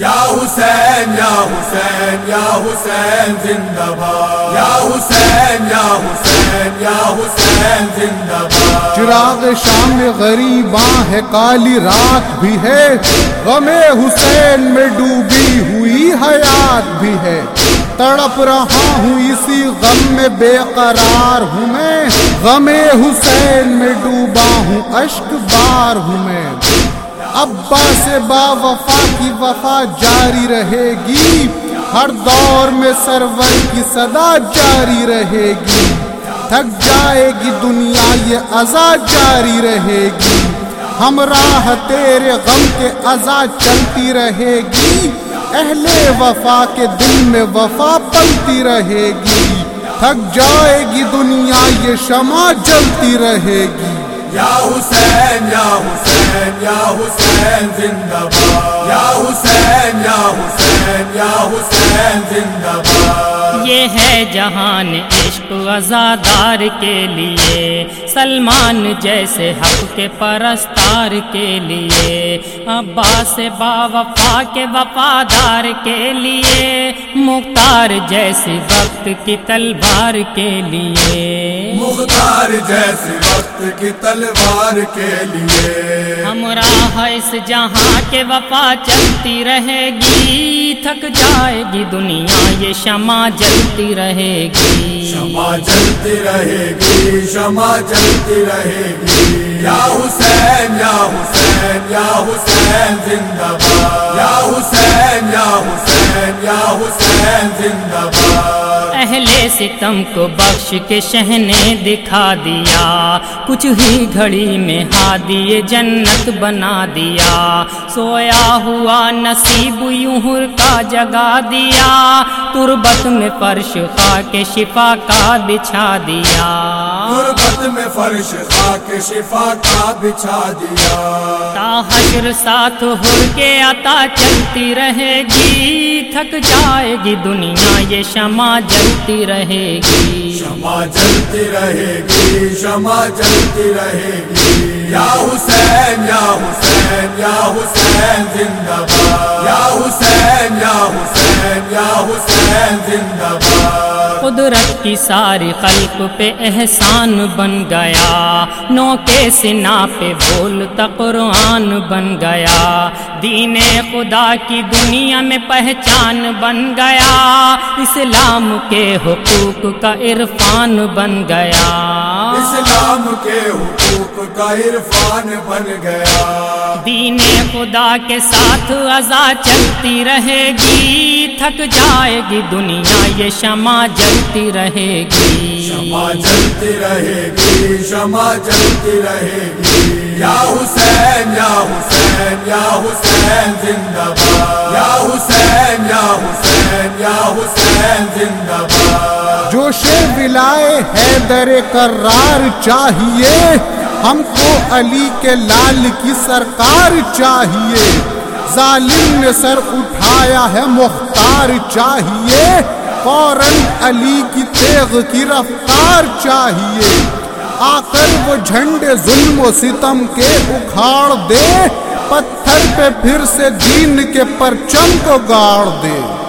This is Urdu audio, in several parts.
یا حسین یا حسین یا حسین زندہ باد یا حسین یا حسین یا حسین زندہ باد چراغ شام غریباں ہے، کالی رات بھی ہے. غم حسین میں ڈوبی ہوئی حیات بھی ہے. تڑپ رہا ہوں اسی غم میں بے قرار ہوں میں. غم حسین میں ڈوبا ہوں اشک بار ہوں میں. ابا سے با وفا کی وفا جاری رہے گی۔ ہر دور میں سرور کی صدا جاری رہے گی۔ تھک جائے گی دنیا یہ ازا جاری رہے گی۔ ہم راہ تیرے غم کے ازا چلتی رہے گی۔ اہل وفا کے دل میں وفا پلتی رہے گی۔ تھک جائے گی دنیا یہ شمع جلتی رہے گی۔ یا حسین یا حسین یا حسین، زندہ باد۔ یا حسین یا حسین یا حسین، زندہ باد۔ یہ ہے جہان عشق ازادار کے لیے سلمان جیسے حق کے پرستار کے لیے عباس با وفا کے وفادار کے لیے مختار جیسے وقت کی تلوار کے لیے۔ مختار جیسے وقت کی تلوار کے لیے۔ ہمراہ اس جہاں کے وفا چلتی رہے گی۔ تھک جائے گی دنیا، یہ شمع جلتی رہے گی۔ شمع جلتی رہے گی، شمع جلتی رہے گی۔ یا حسین یا حسین یا حسین زندہ باد۔ یا حسین یا حسین یا حسین زندہ باد۔ ستم کو بخش کے شہ نے دکھا دیا۔ کچھ ہی گھڑی میں ہادی جنت بنا دیا۔ سویا ہوا نصیب یوں کا جگا دیا۔ تربت میں فرش خاک شفا کا بچھا دیا۔ غربت میں فرش خاک شفا کا بچھا دیا۔ تا حشر ساتھ ہر کے عطا چلتی رہے گی۔ تھک جائے گی دنیا یہ شمع جلتی رہے رہے گی شمع جلتی رہے گی شمع جلتی رہے گی یا حسین یا حسین یا حسین زندہ باد یا حسین یا حسین یا حسین زندہ قدرت کی ساری خلق پہ احسان بن گیا۔ نو کے سنا پہ بولتا قرآن بن گیا۔ دین خدا کی دنیا میں پہچان بن گیا۔ اسلام کے حقوق کا عرفان بن گیا۔ اسلام کے حقوق کا عرفان بن گیا۔ دین خدا کے ساتھ ازا چلتی رہے گی۔ تھک جائے گی دنیا یہ شمع جلتی رہے گی۔ شمع جلتی رہے گی شمع جلتی رہے گی۔ یا حسین یا حسین یا حسین زندہ باد۔ یا حسین یا حسین یا حسین زندہ باد۔ جوش ولائے حیدر کرار چاہیے۔ ہم کو علی کے لال کی سرکار چاہیے۔ ظالم نے سر اٹھایا ہے مختار چاہیے۔ فوراً علی کی تیغ کی رفتار چاہیے۔ آ کر وہ جھنڈے ظلم و ستم کے اکھاڑ دے۔ پتھر پہ پھر سے دین کے پرچم کو گاڑ دے۔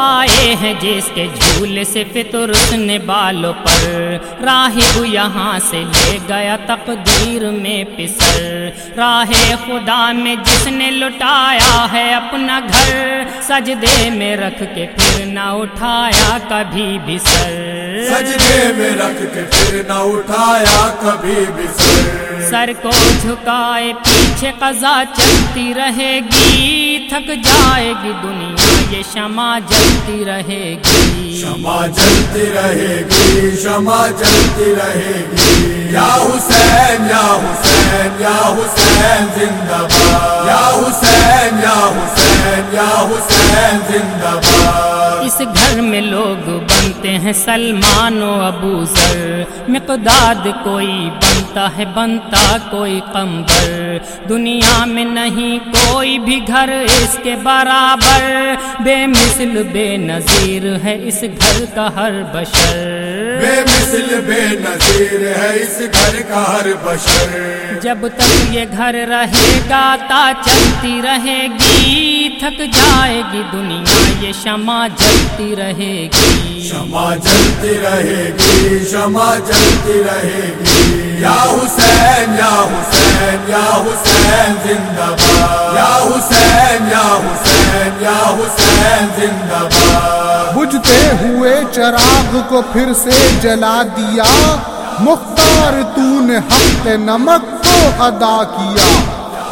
پائے ہیں جس کے جھول سے فطر نے بالوں پر۔ راہب یہاں سے لے گیا تقدیر میں پسر۔ راہ خدا میں جس نے لٹایا ہے اپنا گھر۔ سجدے میں رکھ کے پھر نہ اٹھایا کبھی بھی سر۔ سجدے میں رکھ کے پھر نہ اٹھایا کبھی بھی سر۔ سر کو جھکائے پیچھے قضا چلتی رہے گی تھک جائے گی دنیا۔ یہ شمع جلتی رہے گی۔ شمع جلتی رہے گی۔ شمع جلتی رہے گی۔ یا حسین یا حسین یا حسین زندہ باد۔ یا حسین یا حسین یا حسین زندہ باد۔ اس گھر میں لوگ بنتے ہیں سلمان و ابو ذر۔ مقداد کوئی بنتا ہے، بنتا کوئی قمبر دنیا میں نہیں، کوئی بھی گھر اس کے برابر۔ بے مثل، بے نظیر ہے اس گھر کا ہر بشر۔ بے مثل بے نظیر ہے اس گھر کا ہر بشر۔ جب تک یہ گھر رہے گا تا چلتی رہے گی تھک جائے گی دنیا یہ شمع جلتی رہے گی۔ شمع جلتی رہے گی شمع جلتی رہے گی۔ یا حسین یا حسین یا حسین زندہ باد۔ یا حسین یا حسین یا حسین زندہ باد۔ بجھتے ہوئے چراغ کو پھر سے جلا دیا۔ مختار تو نے حق نمک کو ادا کیا۔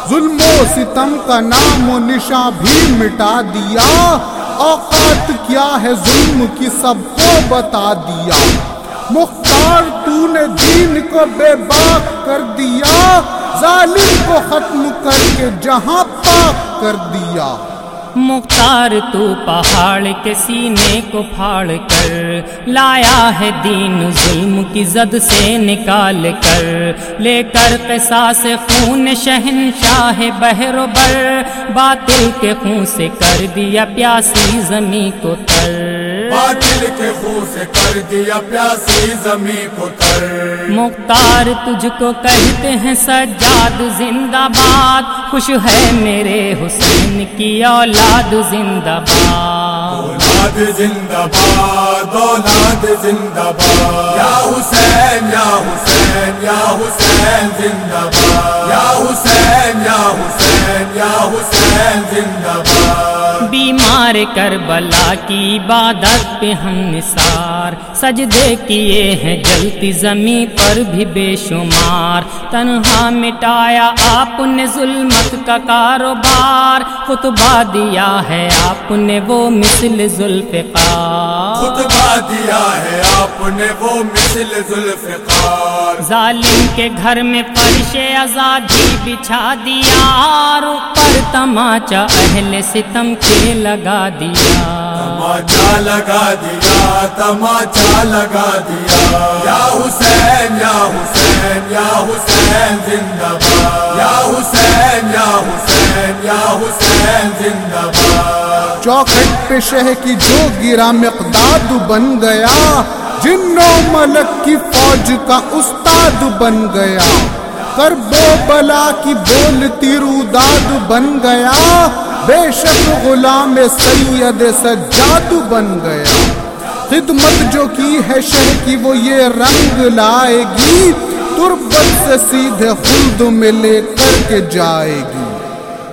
ظلم و ستم کا نام و نشاں بھی مٹا دیا۔ اوقات کیا ہے ظلم کی سب کو بتا دیا۔ مختار تو نے دین کو بے باک کر دیا۔ ظالم کو ختم کر کے جہاں پاک کر دیا۔ مختار تو پہاڑ کے سینے کو پھاڑ کر لایا ہے دین ظلم کی زد سے نکال کر لے کر قصاص خون شہنشاہ بہر و بر باطل کے خون سے کر دیا پیاسی زمیں کو تر باطل کے خون سے کر دیا پیاسی زمین کو تر۔ مختار تجھ کو کہتے ہیں سجاد زندہ باد۔ خوش ہے میرے حسین کی اولاد زندہ باد۔ اولاد زندہ باد اولاد زندہ باد۔ یا حسین یا حسین یا حسین زندہ باد۔ یا حسین یا حسین یا حسین زندہ باد۔ مار کر بلا کی عبادت پہ ہم نثار۔ سجدے کیے ہیں جلتی زمیں پر بھی بے شمار۔ تنہا مٹایا آپ نے ظلمت کا کاروبار۔ خطبہ دیا ہے آپ نے وہ مثل ذوالفقار خطبہ دیا ہے آپ نے وہ مثل ذوالفقار ظالم کے گھر میں فرش آزادی بچھا دیا اور اوپر تماچا اہل ستم کے لگا دیا تماچا لگا دیا تماچا لگا دیا۔ یا حسین یا حسین یا حسین زندہ باد۔ یا حسین یا حسین یا حسین زندہ باد۔ چوکھٹ پہ شہ کی جو گرا مقداد بن گیا۔ جنوں ملک کی فوج کا استاد بن گیا۔ کربو بلا کی بولتی روداد بن گیا۔ بے شک غلام سید سجاد بن گیا۔ خدمت جو کی ہے شہ کی وہ یہ رنگ لائے گی۔ تربت سے سیدھے خلد میں لے کر کے جائے گی۔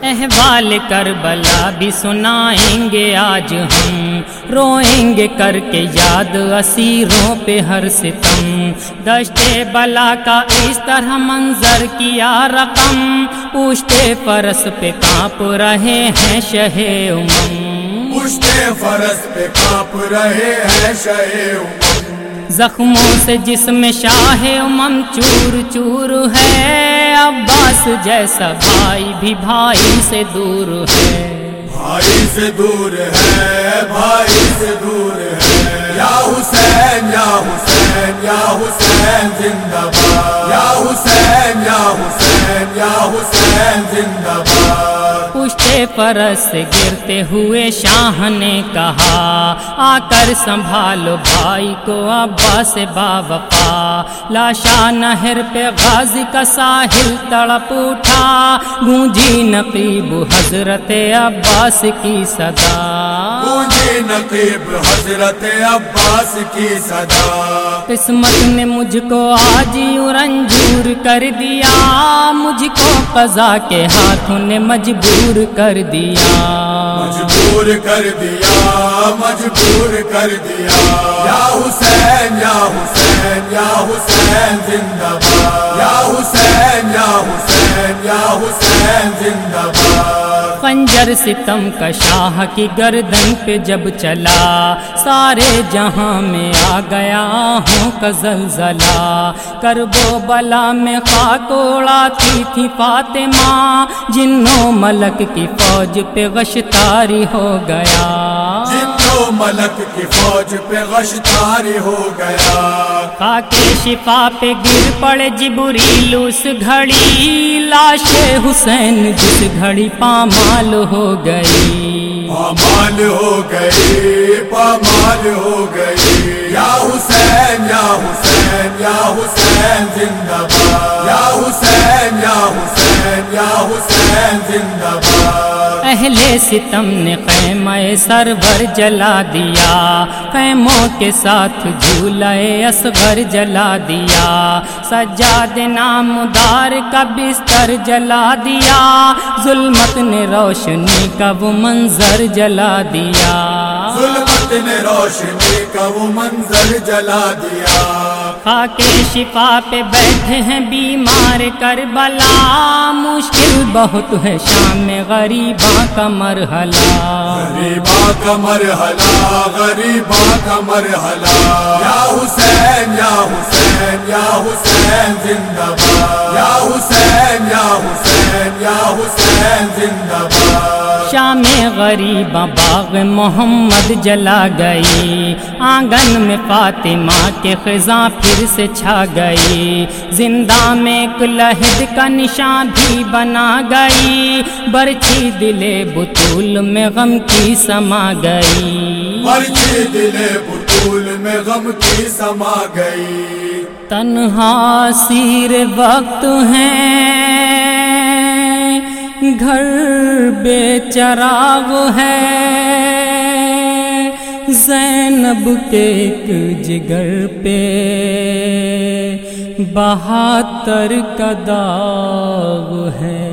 احوال کربلا بھی سنائیں گے آج ہم۔ روئیں گے کر کے یاد اسیروں پہ ہر ستم۔ دشتے بلا کا اس طرح منظر کیا رقم۔ پوچھتے فرس پہ کانپ رہے ہیں شہ امم۔ پشتے فرس پہ کانپ رہے ہیں شہ زخموں سے جسم شاہ امم چور چور ہے، عباس جیسا بھائی بھی بھائی سے دور ہے۔ بھائی سے دور ہے، بھائی سے دور ہے۔ یا حسین یا حسین یا حسین زندہ باد۔ یا حسین یا حسین یا حسین زندہ باد۔ پرس گرتے ہوئے شاہ نے کہا، آ کر سنبھالو بھائی کو ابا سے با وفا لاشا نہر پہ غازی کا ساحل تڑپ اٹھا۔ گونجی نقیب حضرت عباس کی صدا۔ گونجی نقیب حضرت عباس کی صدا۔ قسمت نے مجھ کو آج یوں رنجور کر دیا مجھ کو قضا کے ہاتھوں نے مجبور کر دیا۔ مجبور کر دیا مجبور کر دیا۔ یا حسین یا حسین یا حسین زندہ باد۔ یا حسین یا حسین یا حسین زندہ باد۔ خنجر ستم کا شاہ کی گردن پہ جب چلا، سارے جہاں میں آ گیا ہوں کا زلزلہ۔ کربو بلا میں خاک اڑاتی تھی فاطمہ، جنوں ملک کی فوج پہ غشتاری ہو گیا۔ ملک کی فوج پہ غشتاری ہو گیا۔ خاکے شفا پہ گر پڑے جبریل اس گھڑی لاش حسین جس گھڑی پامال ہو گئی۔ پامال ہو گئی پامال ہو گئی۔ یا حسین یا حسین یا حسین زندہ باد۔ یا حسین یا حسین یا حسین زندہ باد اہل ستم نے خیمہ سرور جلا دیا خیموں کے ساتھ جھولے اصغر جلا دیا۔ سجاد نام دار کا بستر جلا دیا، ظلمت نے روشنی کا وہ منظر جلا دیا۔ ظلمت نے روشنی کا وہ منظر جلا دیا۔ خاک شفا پہ بیٹھے ہیں بیمار کربلا۔ مشکل بہت ہے شام غریباں کا مرحلہ۔ غریباں کا مرحلہ غریباں کا مرحلہ۔ یا حسین یا حسین یا حسین زندہ باد یا حسین یا حسین یا حسین زندہ باد شام غریب باغ محمد جلا گئی۔ آنگن میں فاطمہ کے خزاں پھر سے چھا گئی۔ زندہ میں ایک لہد کا نشان بھی بنا گئی۔ برچھی دلے بطول میں غم کی سما گئی۔ مرچی دل بطول میں غم کی سما گئی۔ تنہا سیر وقت ہیں گھر بے چراغ ہے۔ زینب کے ایک جگر پہ بہاتر کا داغ ہے۔